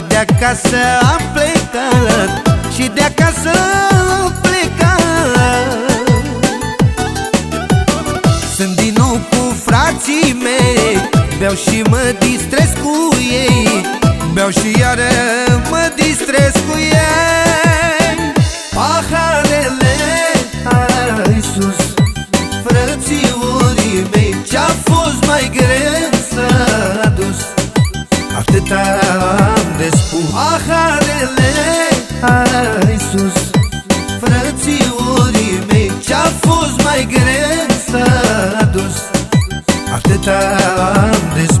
acasă am plecat Și de acasă am plecat Sunt din nou cu frații mei Beau și mă distrez cu ei Beau și iară sus. Frățiorii mei Ce-a fost mai greu s-a dus Atâta am de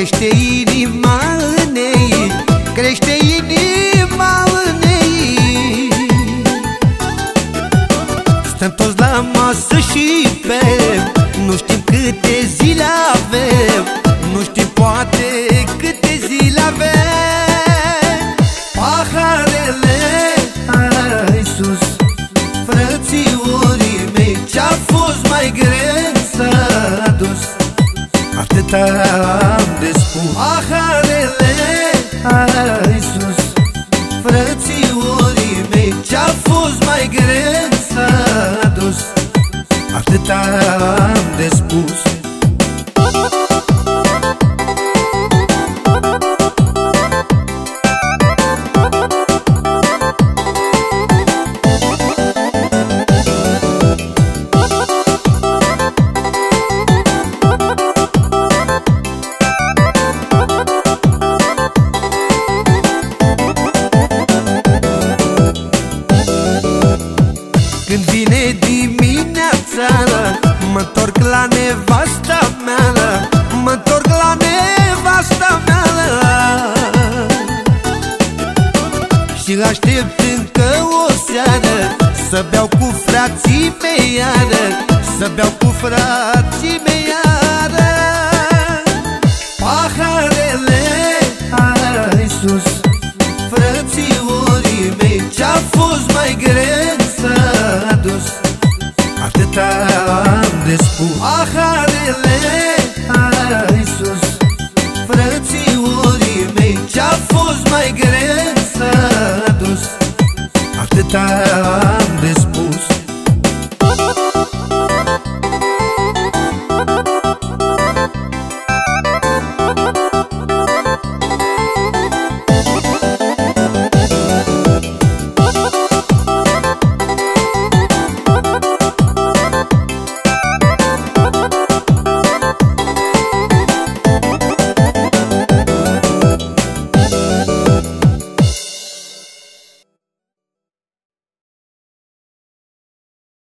Crește inima în ei Crește inima în ei. Stăm toți la masă și bem Nu știm câte zile avem Nu știm poate câte zile avem. Paharele ai sus Frățiorii mei Ce-a fost mai greu s-a dus Atâta am de spus. Paharele ai sus Frățiorii mei Ce-a fost mai greu s-a dus Atâta am de spus Când vine dimineața Mă întorc la nevasta mea Mă întorc la nevasta mea. Și aștept încă o seară Să beau cu frații mei iară Să beau cu frații mei iară. Paharele Ce-a fost mai greu s-a dus? Atâta am de spus